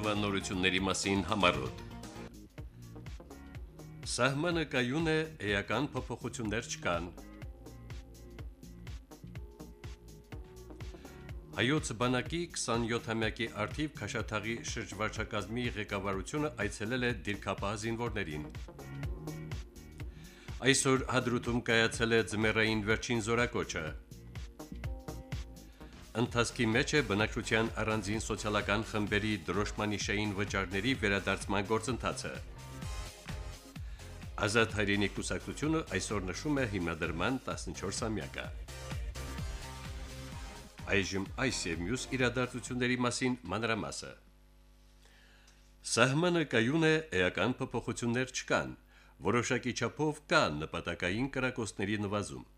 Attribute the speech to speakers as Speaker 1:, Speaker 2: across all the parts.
Speaker 1: օրվա նորությունների մասին համարոտ։ Սահմանը կայուն է, էական փոփոխություններ չկան։ Հայոց բանակի 27-ամյակի արդիվ Քաշաթաղի շրջվարչակազմի ղեկավարությունը այցելել է դիրքապահ զինվորներին։ Այսօր հադրութում կայացել է ձմեռային վերջին զորակոչը։ Ընթացքի մեջ է բնակչության առանձին սոցիալական խմբերի դրոշմանիշային վճարների վերադարձման գործընթացը։ Ազատ հայրենի կուսակցությունը այսօր նշում է հիմնադրման 14-ամյակը։ Այժմ այս եւ մյուս իրադարձությունների մասին մանրամասը։ Սահմանը կայուն է, էական փոփոխություններ չկան։ Որոշակի չափով կա նպատակային կրակոցների նվազում։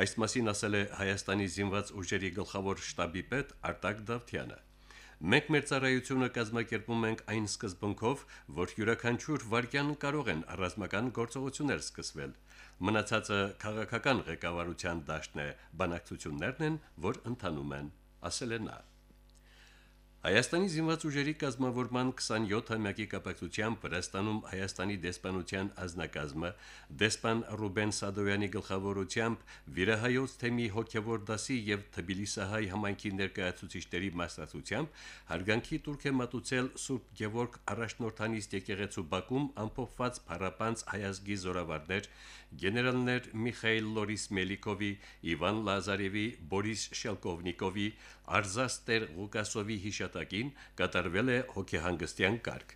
Speaker 1: Այս մասին ասել է Հայաստանի զինված ուժերի գլխավոր շտաբի պետ Արտակ Դավթյանը։ Մենք մեր ծառայությունը կազմակերպում ենք այն սկզբունքով, որ յուրաքանչյուր վարքյան կարող են ռազմական գործողություններ սկսվել։ Մնացածը քաղաքական ղեկավարության դաշտն է, բանակցություններն են, որ ընթանում են, ասել է նա. Հայաստանի զինված ուժերի կազմավորման 27-ամյակի կապակցությամբ Վրաստանում Հայաստանի դեսպանության ազնագազմը դեսպան Ռուբեն Սադոյանի գլխավորությամբ Վիրահայոց թեմի հոգևոր դասի եւ Թբիլիսահայ համայնքի ներկայացուցիչների մասնակցությամբ հարգանքի տուրք է մատուցել Սուրբ Գևորգ առաջնորդանիստ եկեղեցու Բաքում ամփոփված փառապանց հայազգի զորավարներ գեներալներ Միխայել Լորիս Մելիկովի, Իվան Լազարևի, Բորիս Շելկովնիկովի, Արզաստեր Ղուկասովի հիշատակին կատարվել է հոգեհանգստյան կարգ։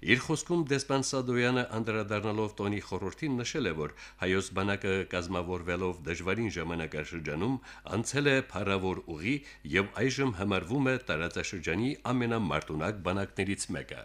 Speaker 1: Իր խոսքում դեսպան Սադոյանը անդրադառնալով տոնի խորհրդին նշել է, որ հայոց բանակը կազմավորվելով դժվարին ժամանակաշրջանում անցել է փառավոր ուղի եւ այժմ համարվում է տարածաշրջանի ամենամարտունակ բանակներից մեկը։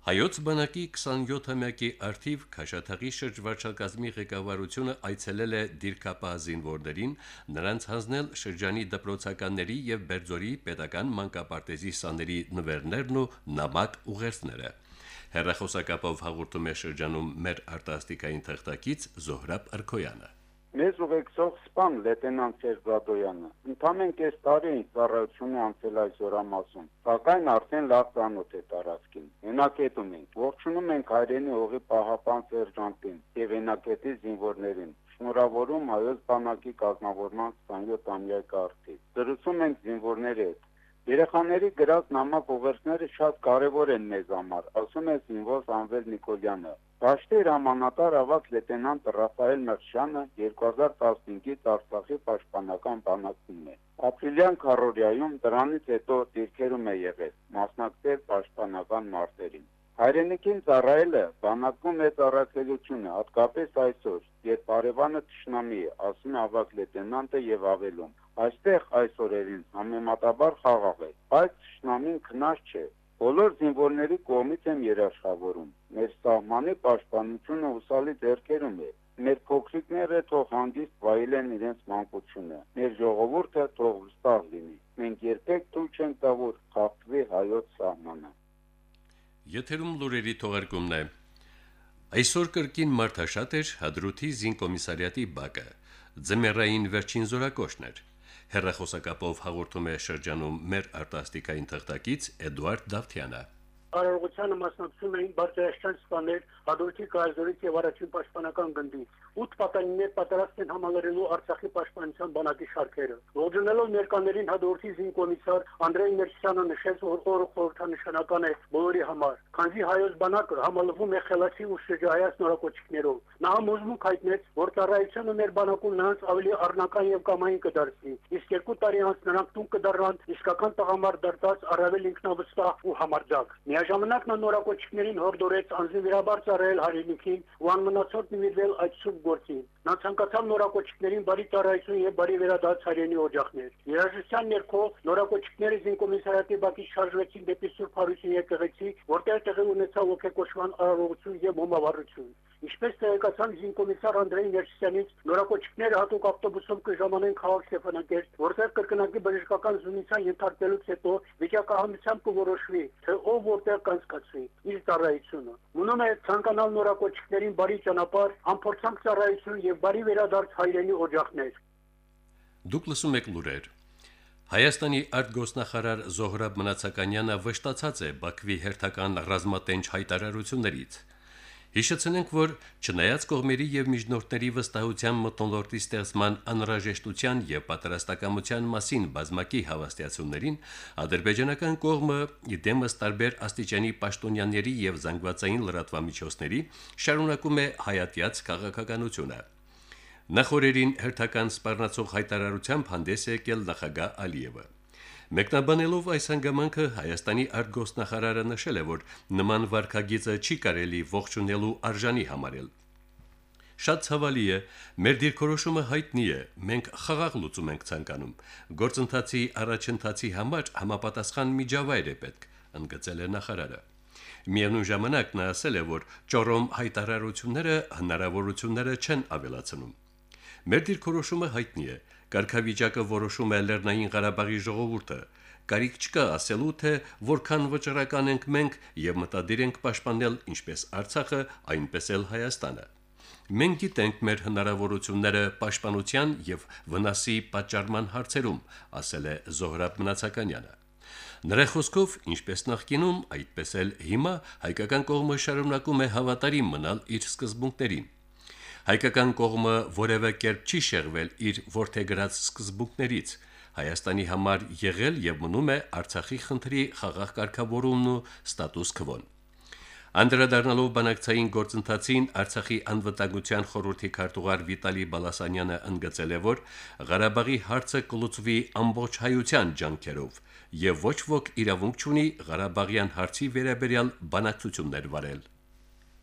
Speaker 1: Հայոց բանակի 27-ամյակի արդիվ Քաշաթաղի շրջվարչակազմի ղեկավարությունը այցելել է դիրքապահ զինվորներին, նրանց հանձնել շրջանի դպրոցականների եւ Բերձորի պետական մանկապարտեզի սաների նվերներն ու նամակ ուղերձները։ Հերրախոսակապով հաղորդում է շրջանում մեր արտասթիկային թղթակից Զոհրաբ Արքոյանը։
Speaker 2: Մեզ ուղեկցող սպան լեյտենանտ Սերգադոյանը ընդամեն կես տարի ծառայություն է անցել այս օրամասում, սակայն արդեն լավ ծանոթ է տարածքին։ Հենակետում ենք, ողջունում ենք հայրենի հողի պահապան սերժանտին եւ հենակետի զինվորներին, շնորհավորում հայոց բանակի կազմավորման 27-ամյակ արդի։ Դրուցում ենք զինվորների հետ։ Երեխաների գրած նամակ ուղերձները շատ կարևոր են մեզ համար, ասում է զինվոր Սամվել Նիկոլյանը։ Դաշտի հրամանատար ավակ լեյտենանտ Ռաֆայել Մերշյանը 2015-ից Արցախի պաշտպանական բանակում է։ Ապրիլյան քարորիայում դրանից հետո դիրքերում է եղել, մասնակցել պաշտպանական մարտերին։ Հայրենիքին ծառայելը բանակում է ծառայելությունը, հատկապես այսօր, երբ Արևանը ճշնամի է, ասում է ավակ լեյտենանտը եւ ավելում։ Այստեղ այս օրերին համեմատաբար խաղաղ է, բայց ճշնամին քնած չէ, Բոլոր զինվորների կողմից եմ երաշխավորում։ Մեր սահմանի պաշտպանությունը ուսալի ձեռքերում է։ Մեր փոքրիկները թող հանգիստ վայելեն իրենց մանկությունը։ Մեր ժողովուրդը թող վստահ լինի։ Մենք երբեք թույլ չենք տա, որ խախտվի հայոց սահմանը։
Speaker 1: Եթերում լուրերի թողարկումն է։ Այսօր կրկին մարդաշատ էր Հադրութի զինկոմիսարիատի բակը։ Ձմեռային վերջին զորակոչն էր։ Հերրախոսակապով հաղորդում է շրջանում մեր արտասթիկային թղթակից Էդուարդ Դավթյանը։
Speaker 3: Արարողությանը մասնակցում էին բարձրաշրջան սպաներ Հադրութի կայազորից եւ առաջին պաշտպանական գնդից։ 8 պատանիներ պատրաստ են համալրելու Արցախի պաշտպանության բանակի շարքերը։ Ողջունելով ներկաներին Հադրութի զինկոմիսար Անդրեյ Ներսյանը նշեց, որ օրը խորհրդանշանական է բոլորի համար, քանզի հայոց բանակը համալվում է խելացի ու շրջայաց նորակոչիկներով։ Նա համոզմունք հայտնեց, որ ծառայությունը մեր բանակում նրանց ավելի առնական եւ կամային կդարձնի, իսկ երկու տարի անց նրանք տուն կդառնան իսկական տղամարդ դարձած առավել ինքնավստահ ու համարձակ։ Միաժամանակ նա նորակոչիկներին հորդորեց անձնվիրաբար ծառայել հայրենիքին ու անմնացորդ նվիրվել այդ սուրբ գործին։ Նա ցանկացավ նորակոչիկներին բարի ծառայություն եւ բարի վերադարձ հայրենի օջախներ։ Երաժշտության ներքո նորակոչիկները զինկոմիսարիատի բակից շարժվեցին դեպի Սուրբ Հարություն եկեղեցի, որտեղ տեղի ունեցավ ոգեկոչման արարողություն եւ հոմավառություն։ Ինչպես տեղեկացան զինկոմիսար Անդրեյ Ներսյանից, նորակոչիկները հատուկ ավտոբուսով կժամանեն քաղաք Ստեփանակերտ, որտեղ կրկնակի բժշկական զունիցան ենթարկվելուց հետո վիճակահանությամբ կորոշվի, թե ով որտեղ կանցկացվի իր ծառայությունը։ Մնում է ցանկանալ նորակոչիկներին բարի ճանապարհ, ամփորձանք ծառայություն եւ բարի վերադարձ հայրենի օջախներ։
Speaker 1: Դուք լսում եք լուրեր։ Հայաստանի արտգոսնախարար Զոհրաբ Մնացականյանը վշտացած է Բաքվի հերթական ռազմատենչ հայտարարություններից։ Հիշեցնենք, որ չնայած կողմերի եւ միջնորդների վստահության մտնոլորտի ստեղծման անհրաժեշտության եւ պատրաստակամության մասին բազմակի հավաստիացումներին, ադրբեջանական կողմը դեմս տարբեր աստիճանի պաշտոնյաների եւ զանգվածային լրատվամիջոցների շարունակում է հայատյաց քաղաքականությունը։ Նախորդին հերթական սպառնացող հայտարարությամբ հանդես է եկել նախագահ Ալիևը։ Մեկնաբանելով այս հանգամանքը Հայաստանի արտգոսնախարարը նշել է, որ նման վարկագիծը չի կարելի ողջունելու արժանի համարել։ Շատ ցավալի է, մեր դիրքորոշումը հայտնի է, մենք խաղաղ լուծում ենք ցանկանում։ Գործընթացի առաջընթացի համար համապատասխան միջավայր է պետք, ընդգծել է նախարարը։ Միևնույն ժամանակ նա ասել է, որ ճորոմ հայտարարությունները հնարավորությունները չեն ավելացնում։ Մեր դիրքորոշումը հայտնի է, Կարգավիճակը որոշում է Լեռնային Ղարաբաղի ժողովուրդը։ Կարիք չկա ասելու, թե որքան վճռական ենք մենք եւ մտադիր ենք պաշտպանել ինչպես Արցախը, այնպես էլ Հայաստանը։ Մենք գիտենք մեր հնարավորությունները պաշտպանության եւ վնասի պատճառման հարցերում, ասել է Զոհրաբ Մնացականյանը։ Նրա խոսքով, ինչպես նախկինում, այդպես էլ հիմա հայկական կողմը շարունակում է հավատարիմ մնալ իր սկզբունքներին։ Հայկական կողմը որևէ կերպ չի շեղվել իր որթեգրած սկզբունքներից։ Հայաստանի համար եղել եւ մնում է Արցախի խնդրի խաղաղ կարգավորումն ու ստատուս քվոն։ Անդրադառնալով բանակցային գործընթացին Արցախի անվտանգության խորհրդի քարտուղար Վիտալի Բալասանյանը ընդգծել է, որ Ղարաբաղի հարցը կլուծվի ամբողջ հայության ջանքերով եւ ոչ ոք իրավունք չունի Ղարաբաղյան հարցի վերաբերյալ բանակցություններ վարել։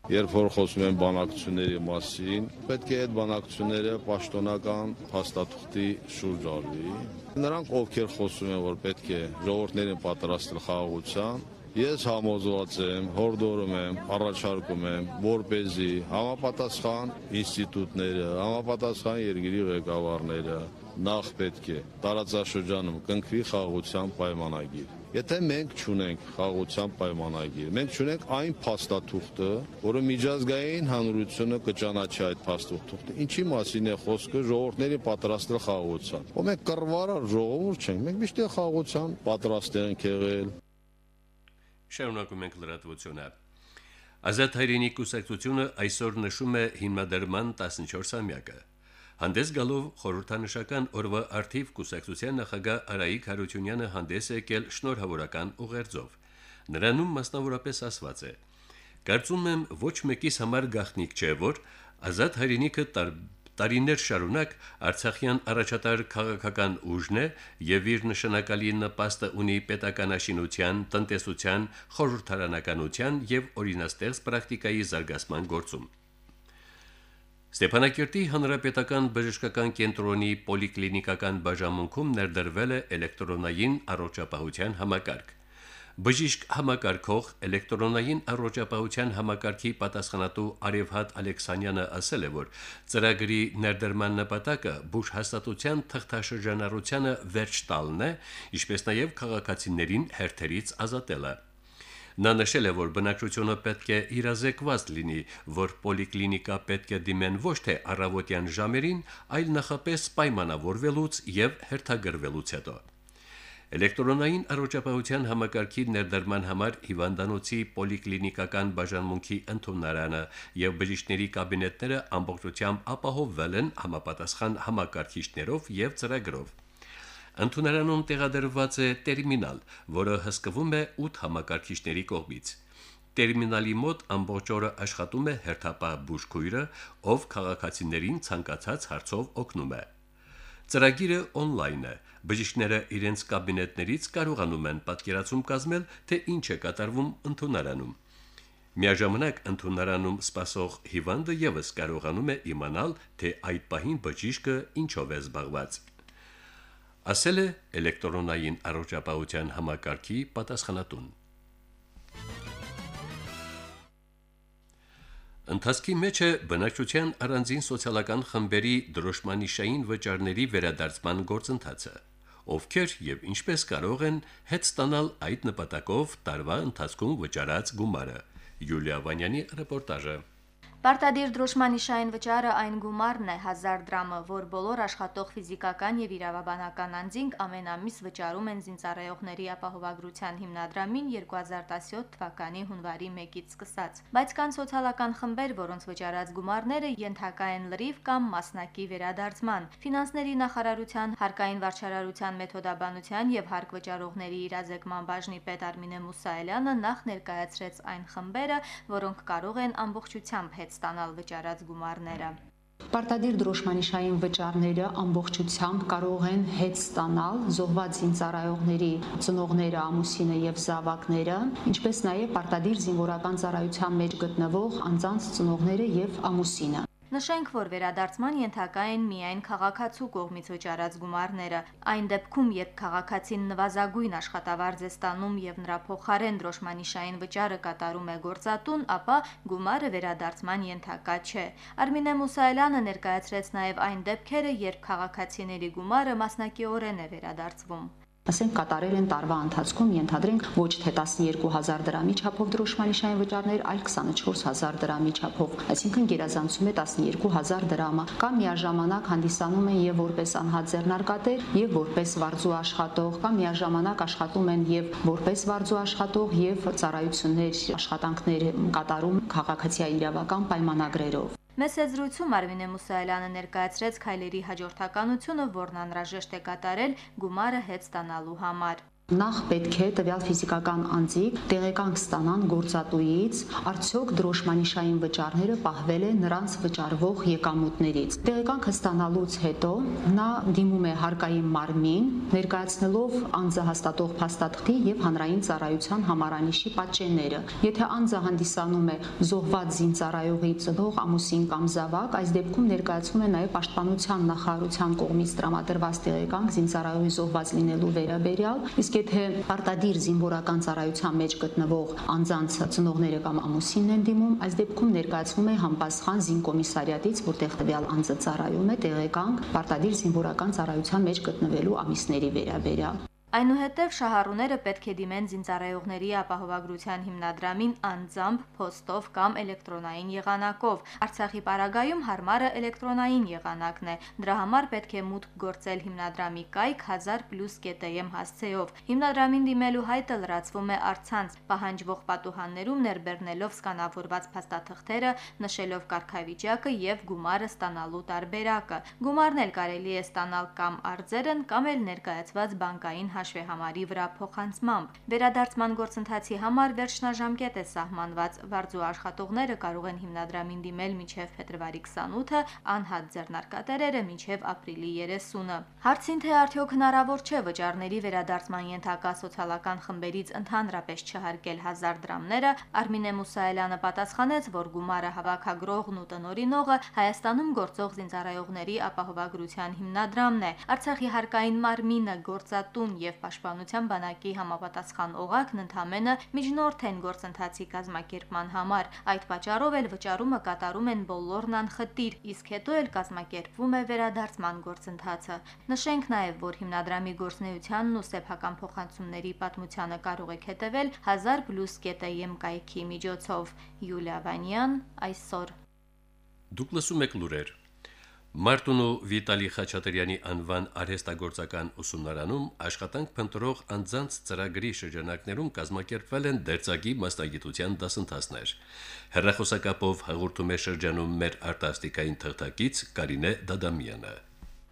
Speaker 4: Երբ որ խոսում են բանակցությունների մասին, պետք է այդ բանակցությունները պաշտոնական փաստաթղթի շուրջ արվի։ Նրանք, ովքեր խոսում են, որ պետք է ժողովուրդներին պատրաստել խաղաղության, Ես համոզված եմ, հորդորում եմ, առաջարկում եմ, որ เป զի համապատասխան ինստիտուտները, համապատասխան երկրի ղեկավարները նախ պետք է տարածաշրջանում կնքվի խաղաղության պայմանագիր Եթե մենք ճունենք խաղաղության պայմանագիր, մենք ճունենք այն փաստաթուղթը, որը միջազգային հանրությունը կճանաչի այդ փաստաթուղթը, ինչի մասին է խոսքը ժողովուրդների պատրաստել խաղաղության։ Ու մենք կռվարար ժողովուրդ չենք, մենք միշտ խաղաղության պատրաստ ենք եղել։
Speaker 1: Շարունակում ենք լրատվությունը։ Ազատ հայրենի կուսակցությունը այսօր նշում է հիմնադրման 14-ամյակը։ Հանդես գալով խորհրդանշական օրվա արդիվ կուսակցության նախագահ Արայիկ Հարությունյանը հանդես եկել շնորհավորական ուղերձով։ Նրանում մասնավորապես ասված է. Կարծում եմ ոչ մեկիս համար գաղտնիք չէ, որ ազատ հայրենիքը տարիներ շարունակ Արցախյան առաջատար քաղաքական ուժն է եւ իր նշանակալի նպաստը ունի պետականաշինության, տնտեսության, խորհրդարանականության եւ օրինաստեղծ պրակտիկայի զարգացման գործում։ Ստեփանակերտի հանրապետական բժշկական կենտրոնի պոլիկլինիկական բաժանմունքում ներդրվել է էլեկտրոնային առողջապահության համակարգ։ Բժիշկ համակարգող էլեկտրոնային առողջապահության համակարգի պատասխանատու Արևհատ Ալեքսանյանը ասել է, որ ծրագրի ներդրման նպատակը բուժ հաստատության թղթաշրջանառությանը վերջ տալն է, ինչպես նաև քաղաքացիներին հերթերից ազատելը։ Նա նշել է, որ բնակչությունը պետք է իրազեկված լինի, որ պոլիկլինիկա պետք է դիմեն ոչ թե առավոտյան ժամերին, այլ նախապես պայմանավորվելուց եւ հերթագրվելուց հետո։ Էլեկտրոնային առողջապահության համակարգի ներդրման համար հիվանդանոցի պոլիկլինիկական բաժանմունքի ընդունարանը եւ բժիշկների կաբինետները ամբողջությամբ ապահովվել են համապատասխան համակարգիչներով եւ ծրագրով։ Ընդունարանում տեղադրված է տերմինալ, որը հսկվում է 8 համակարգիչների կողմից։ Տերմինալի մոտ ամբողջ օրը աշխատում է հերթապահ բուժքույրը, ով քաղաքացիներին ցանկացած հարցով օգնում է։ Ծրագիրը on-line է։ Բժիշկները իրենց կաբինետներից կարողանում են պատկերացում կազմել, թե ինչ է կատարվում ընդունարանում։ Միաժամանակ ընդունարանում սպասող հիվանդը եւս կարողանում է իմանալ, թե այդ պահին բժիշկը ինչով է զբաղված ասել է էլեկտրոնային առողջապահության համակարգի պատասխանատուն։ Ընթացքի մեջ է բնակչության առանձին սոցիալական խմբերի դրոշմանիշային վճարների վերադարձման գործընթացը։ Ովքեր եւ ինչպես կարող են հետ ստանալ այդ նպատակով տարվա ընթացքում վճարած գումարը։ Յուլիա Վանյանի ռեպորտաժը։
Speaker 5: Պարտադիր դրոշմանիշային վճարը այն գումարն է 1000 դրամը, որ բոլոր աշխատող ֆիզիկական եւ իրավաբանական անձինք ամեն ամիս վճարում են զինծառայողների ապահովագրության հիմնադրամին 2017 թվականի հունվարի 1-ից սկսած։ Բայց կան սոցիալական խմբեր, որոնց վճարած գումարները ենթակա են լրիվ կամ մասնակի վերադարձման։ Ֆինանսների նախարարության հարկային վարչարարության մեթոդաբանության եւ հարկ վճարողների իրազեկման բաժնի պետ Արմինե Մուսայելյանը նախ ներկայացրեց այն խմբերը, որոնք կարող են ամբողջությամբ հետ ստանալ վճարած գումարները։
Speaker 6: Պարտադիր դրոշմանիշային վճարները ամբողջությամբ կարող են հետ ստանալ զոհված զինծառայողների ծնողները, ամուսինը եւ զավակները, ինչպես նաեւ պարտադիր զինվորական ծառայության մեջ գտնվող անձանց ծնողները եւ ամուսինը։
Speaker 5: Նշենք, որ վերադարձման ենթակա են միայն քաղաքացու կողմից վճարած գումարները։ Այն դեպքում, երբ քաղաքացին նվազագույն աշխատավարձ է ստանում եւ նրա փոխարեն դրոշմանիշային վճարը կատարում է գործատուն, ապա գումարը վերադարձման ենթակա չէ։ Արմինե Մուսայելյանը ներկայացրեց նաեւ այն դեպքերը, երբ քաղաքացիների գումարը մասնակիորեն է վերադարձվում
Speaker 6: ասենք կատարել են տարվա ընթացքում ենթադրենք ոչ թե 12000 դրամի չափով դրոշմանիշային վճարներ, այլ 24000 դրամի չափով, այսինքն գերազանցում է 12000 դրամը, կամ միաժամանակ հանդիսանում են եւ որպես անհատ ձեռնարկատեր եւ որպես վարձու աշխատող, կամ միաժամանակ աշխատում են եւ որպես վարձու աշխատող եւ ծառայություններ աշխատանքներ կատարում քաղաքացիայի իրավական պայմանագրերով։
Speaker 5: Մեծ զրույցում Արմինե Մուսայելյանը ներկայացրեց քայլերի հաջորդականությունը, որն անհրաժեշտ է կատարել գումարը հետ ստանալու համար։
Speaker 6: Նախ պետք է տվյալ ֆիզիկական անձիկ տեղեկանք ստանան գործատուից, արդյոք դրոշմանիշային վճարները պահվել է նրանց վճարվող եկամուտներից։ Տեղեկանքը ստանալուց հետո նա դիմում է հարկային մարմին, ներկայացնելով անձը հաստատող փաստաթղթի եւ հանրային ծառայության համարանիշի պատճենները։ Եթե անձը հանդիսանում է զոհված զինծառայողի ծնող, ամուսին կամ զավակ, այս դեպքում ներկայացվում է նաեւ պաշտպանության նախարարության կողմից տրամադրված տեղեկանք զինծառայողի զոհված լինելու վերաբերյալ, իսկ եթե պարտադիր զինվորական ծառայության մեջ գտնվող անձանց ծնողները կամ ամուսինն են դիմում, այս դեպքում ներկայացվում է համապատասխան զինկոմիսարիատից, որտեղ տվյալ անձը ծառայում է տեղեկանք պարտադիր զինվորական ծառայության մեջ գտնվելու ամիսների վերաբերյալ։
Speaker 5: Այնուհետև շահառուները պետք է դիմեն զինծառայողների ապահովագրության հիմնադրամին անձամբ, փոստով կամ էլեկտրոնային եղանակով։ Արցախի պարագայում հարմարը էլեկտրոնային եղանակն է։ Դրա համար պետք է մուտք գործել հիմնադրամի կայք 1000+.am հասցեով։ Հիմնադրամին դիմելու հայտը լրացվում է արցանց, պահանջվող պատուհաններում ներբեռնելով սկանավորված փաստաթղթերը, նշելով կարգավիճակը եւ գումարը ստանալու տարբերակը։ Գումարն էլ կարելի է ստանալ կամ արձերն կամ էլ ներկայացված բանկային հաշվեհամարի վրա փոխանցմամբ։ Վերադարձման գործընթացի համար վերջնաժամկետ է սահմանված։ Վարձու աշխատողները կարող են հիմնադրամին դիմել մինչև փետրվարի 28-ը, անհատ ձեռնարկատերերը մինչև ապրիլի 30-ը։ Հարցին թե արդյոք հնարավոր չէ վճարների վերադարձման ենթակա սոցիալական խմբերից ընդհանրապես չհարկել 1000 դրամները, Արմինե Մուսայելյանը պատասխանեց, որ գումարը հավաքագրողն ու տնորինողը Հայաստանում գործող զինծառայողների ապահովագրության հիմնադրամն է։ Արցախի հարկային մարմինը գործատուն եւ Պաշտպանության բանակի համապատասխան օղակն ընդամենը միջնորդ են գործընթացի կազմակերպման համար։ Այդ պատճառով էլ վճարումը կատարում են բոլորն անխտիր, իսկ հետո էլ կազմակերպվում է վերադարձման գործընթացը։ Նշենք նաեւ, որ հիմնադրամի գործնեությանն ու սեփական փոխանցումների պատմությանը կարող եք հետևել 1000+.am կայքի միջոցով։ Յուլիա Վանյան այսօր
Speaker 1: Դուք լսում եք լուրեր Մարտունու Վիտալի Խաչատրյանի անվան արհեստագործական ուսումնարանում աշխատանք փնտրող անձանց ծրագրի շրջանակներում կազմակերպվել են դերձակի մասնագիտության դասընթացներ։ Հերրախոսակապով հաղորդում է շրջանում մեր արտասթիկային թղթակից Կարինե Դադամյանը։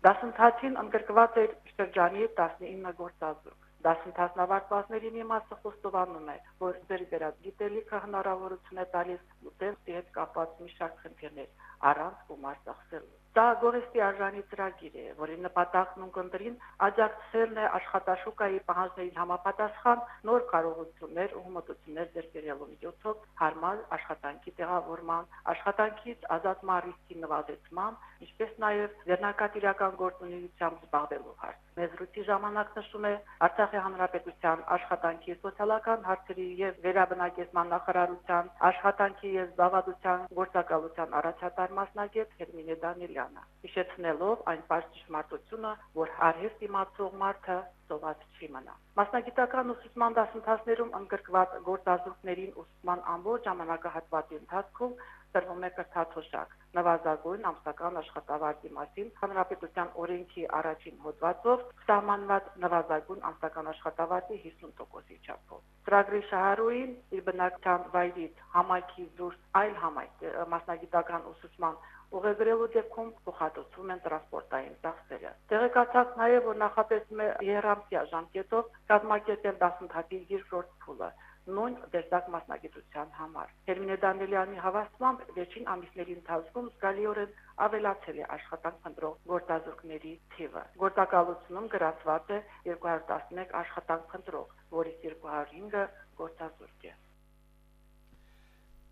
Speaker 7: Դասընթացին ընդգրկված էր շրջանի 19 գործազուրկ։ Դասընթացն ավարտվածների մի մասը խոստովանում է, որ ձեր դերած գիտելիքը հնարավորություն է տալիս լուծել հետ կապված մի շարք խնդիրներ առանց գումար ծախսելու։ Դա գորեստի արժանի ծրագիր է, որի նպատակն ու կնդրին աջակցելն է աշխատաշուկայի պահանջներին համապատասխան նոր կարողություններ ու հմտություններ ձեռքբերելու միջոցով հարմար աշխատանքի տեղավորման, աշխատանքից ազատման ռիսկի նվազեցման, ինչպես նաև ձեռնարկատիրական գործունեությամբ զբաղվելու հարց։ Մեզրույթի ժամանակ նշում է Արցախի Հանրապետության աշխատանքի սոցիալական հարցերի եւ վերաբնակեցման նախարարության աշխատանքի եւ զբաղվածության գործակալության առաջատար մասնագետ Հերմինե Դանիելյանը, հիշեցնելով այն պաշտպանությունը, որ արհեստ իմացող մարդը սոված չի մնա։ Մասնագիտական ուսուցման դասընթացներում ընդգրկված գործազուրկներին ուսուցման ամբողջ ժամանակահատվածի ընթացքում տրվում է կրթաթոշակ նվազագույն ամսական աշխատավարձի մասին հանրապետության օրենքի առաջին հոդվածով սահմանված նվազագույն ամսական աշխատավարձի 50%-ի չափով։ Ծրագրի շահառուին իր բնակչության վայրից համայնքի դուրս այլ համայնք մասնագիտական ուսուցման ուղեգրելու դեպքում փոխհատուցվում են տրանսպորտային ծախսերը։ Տեղեկացած նաև, որ նախատեսվում է երամսյա ժամկետով կազմակերպել դասընթացի երկրորդ փուլը նույն դերձակ մասնագիտության համար։ Հերմինե Դանիելյանի հավաստմամբ վերջին ամիսների ընթացքում զգալիորեն ավելացել է աշխատանք փնտրող գործազուրկների թիվը։ Գործակալությունում գրացված է 211 աշխատանք փնտրող, որից 205-ը գործազուրկ է։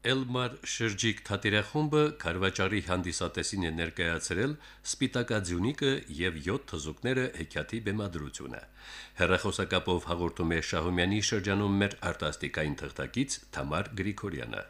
Speaker 1: Էլմար շրջիկ թատերախումբը Խարվաճարի հանդիսատեսին է ներկայացրել Սպիտակաձյունիկը եւ 7 թզուկները հեքիաթի բեմադրությունը։ Հերրախոսակապով հաղորդում է Շահումյանի շրջանում մեր արտասթիկային թղթակից Թամար Գրիգորյանը։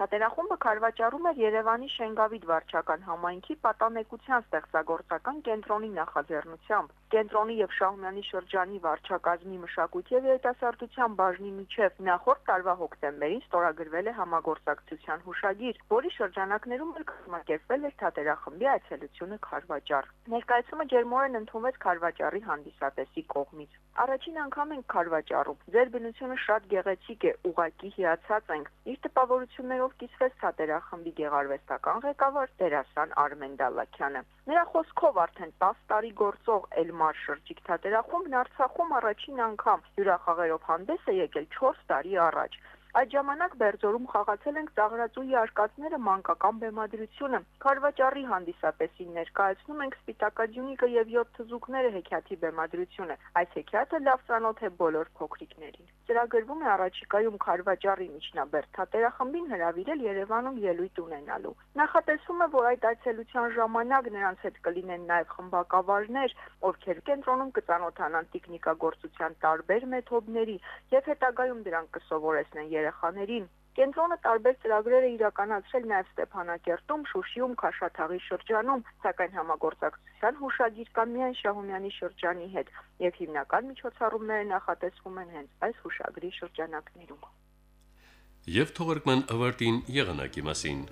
Speaker 8: Թատերախումբը քարվաճառում էր Երևանի Շենգավիթ վարչական համայնքի պատանեկության ստեղծագործական կենտրոնի նախաձեռնությամբ։ Կենտրոնի եւ Շահումյանի շրջանի վարչակազմի մշակույթի եւ երիտասարդության բաժնի միջև նախորդ տարվա հոկտեմբերին ստորագրվել է համագործակցության հուշագիր, որի շրջանակներում էլ կազմակերպվել էր թատերախմբի այցելությունը Քարվաճառ։ Ներկայացումը ջերմորեն ընդունվեց Քարվաճառի հանդիսատեսի կողմից։ Առաջին անգամ ենք Քարվաճառում։ Ձեր բնությունը շատ գեղեցիկ է, ուղակի հիացած ենք։ Իր տպավորություններով կիսվեց թատերախմբի գեղարվեստական ղեկավար դերասան Արմեն Դալաքյանը։ Նրա խոսքով արդեն 10 տարի գործող Էլմար շրջիկ թատերախումբն Արցախում առաջին անգամ հյուրախաղերով հանդես է եկել 4 տարի առաջ։ Այդ ժամանակ Բերձորում խաղացել ենք Ծաղրածուի արկածները մանկական բեմադրությունը։ Խարվաճարի հանդիսատեսին ներկայացնում ենք Սպիտակաձյունիկը եւ 7 թզուկները հեքիաթի բեմադրությունը։ Այս հեքիաթը լավ ծանոթ է բոլոր փոքրիկներին։ Ծրագրվում է առաջիկայում Խարվաճարի միջնաբերդ թատերախմբին հրավիրել Երևանում ելույթ ունենալու։ Նախատեսվում է, որ այդ այցելության ժամանակ նրանց հետ կլինեն նաև խմբակավարներ, ովքեր կենտրոնում կծանոթանան տեխնիկագործության տարբեր մեթոդների եւ հետագայում դրանք կսովորեցնեն երեխաներին։ Կենտրոնը տարբեր ծրագրեր է իրականացրել նաև Ստեփանակերտում, Շուշիում, Քաշաթաղի շրջանում, սակայն համագործակցության հուշագիր կա միայն Շահումյանի շրջանի հետ, եւ հիմնական միջոցառումները նախատեսվում են հենց այս հուշագրի շրջանակներում։
Speaker 1: Եվ թողարկման ավարտին եղանակի մասին։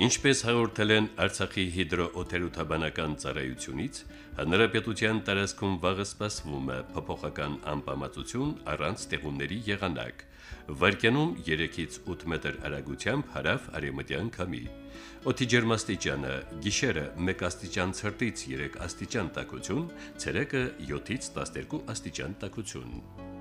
Speaker 1: Ինչպես հաղորդել են Արցախի հիդրոօթերոթաբանական ծառայությունից, հնարապետության տարածքում վաղը սպասվում է փոփոխական անպամացություն առանց տեղումների եղանակ։ Վարկյանում 3-ից 8 մետր արագությամբ հարավ արևմտյան քամի։ Օդի ջերմաստիճանը՝ գիշերը 1 աստիճան ցրտից 3 աստիճան տաքություն, ցերեկը 7-ից 12 աստիճան տաքություն։